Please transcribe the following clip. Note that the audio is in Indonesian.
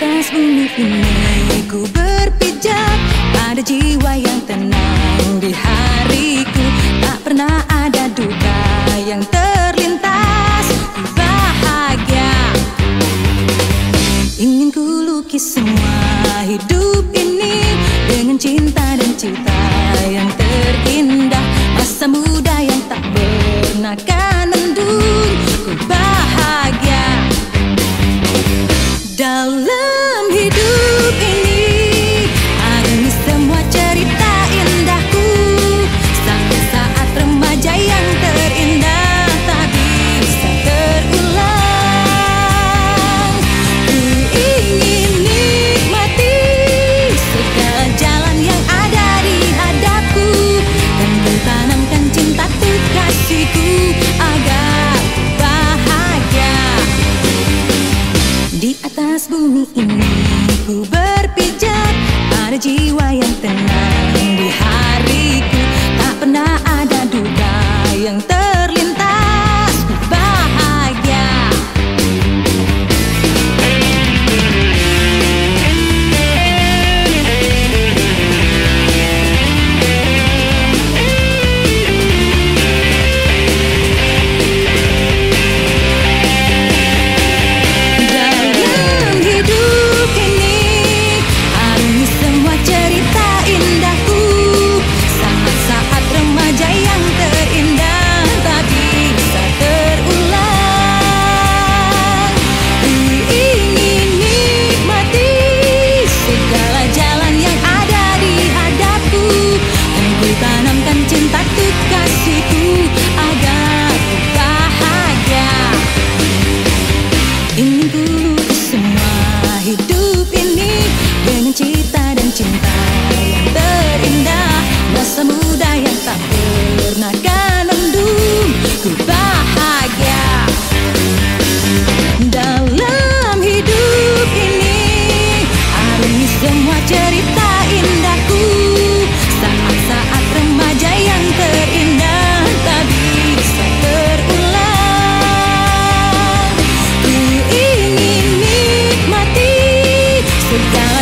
atas bumi ini ku berpijak Pada jiwa yang tenang di hariku. Tak pernah ada duka yang terlintas Ku bahagia. Ingin ku lukis semua hidup ini Dengan cinta dan cita yang terindah cinta yang terindah Masa muda yang tak pernah kan endung Ku bahagia Dalam hidup ini. Arungi semua cerita indahku. Saat-saat remaja yang terindah Tak bisa terulang. Ku ingin nikmati segala